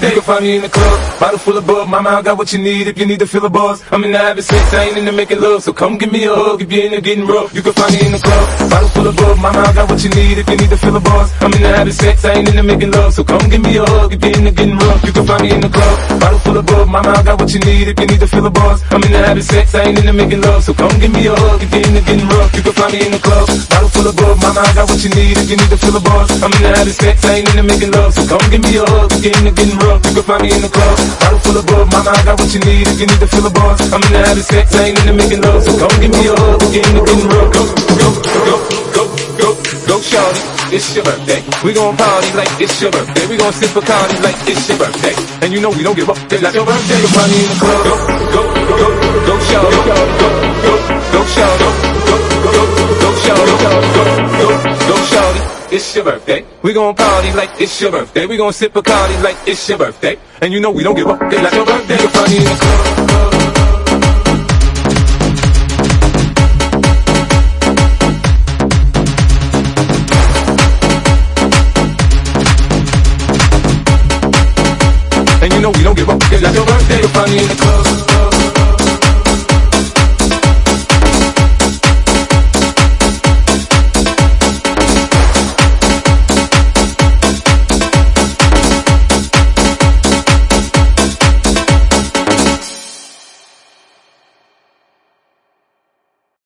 You can find me in the club, bottle full of bub. Mama, I got what you need if you need to fill a buzz. I'm in the having sex, I ain't in the making love. So come give me a hug if you're in the getting rough. You can find me in the club, bottle full of bub. Mama, I got what you need if you need to fill a buzz. I'm in the having sex, I ain't in the making love. So come give me a hug if you're in the getting rough. You can find me in the club, bottle full of bub. Mama, I got what you need if you need to fill a buzz. I'm in the having sex, I ain't in the making love. So come give me a hug if you're in the getting rough. You can find me in the club, full of bub. Mama, I got what you need if you need to fill a buzz. I'm in the having sex, I ain't in the making love. So come give me a hug if you're in the getting rough. You can find me in the club, bottle full of bub. Mama, I got what you need if you need to fill a buzz. I'm in the having sex, I ain't in the making love. So come give me a hug if you're in the getting rough. Go, go, go, go, go, go, shorty. It's your birthday. We gon' party like it's your birthday. We gon' sip a party like it's your birthday. And you know we don't give up. It's like your birthday. You find me in the club. Go, go, go, go, shorty. Go, go, It's your birthday. We gon' party like it's your birthday. We gon' sip a party like it's your birthday. And you know we don't give up. It's like your birthday. You find me in the club. And you know we don't give up. It's like your birthday. You find me in the club.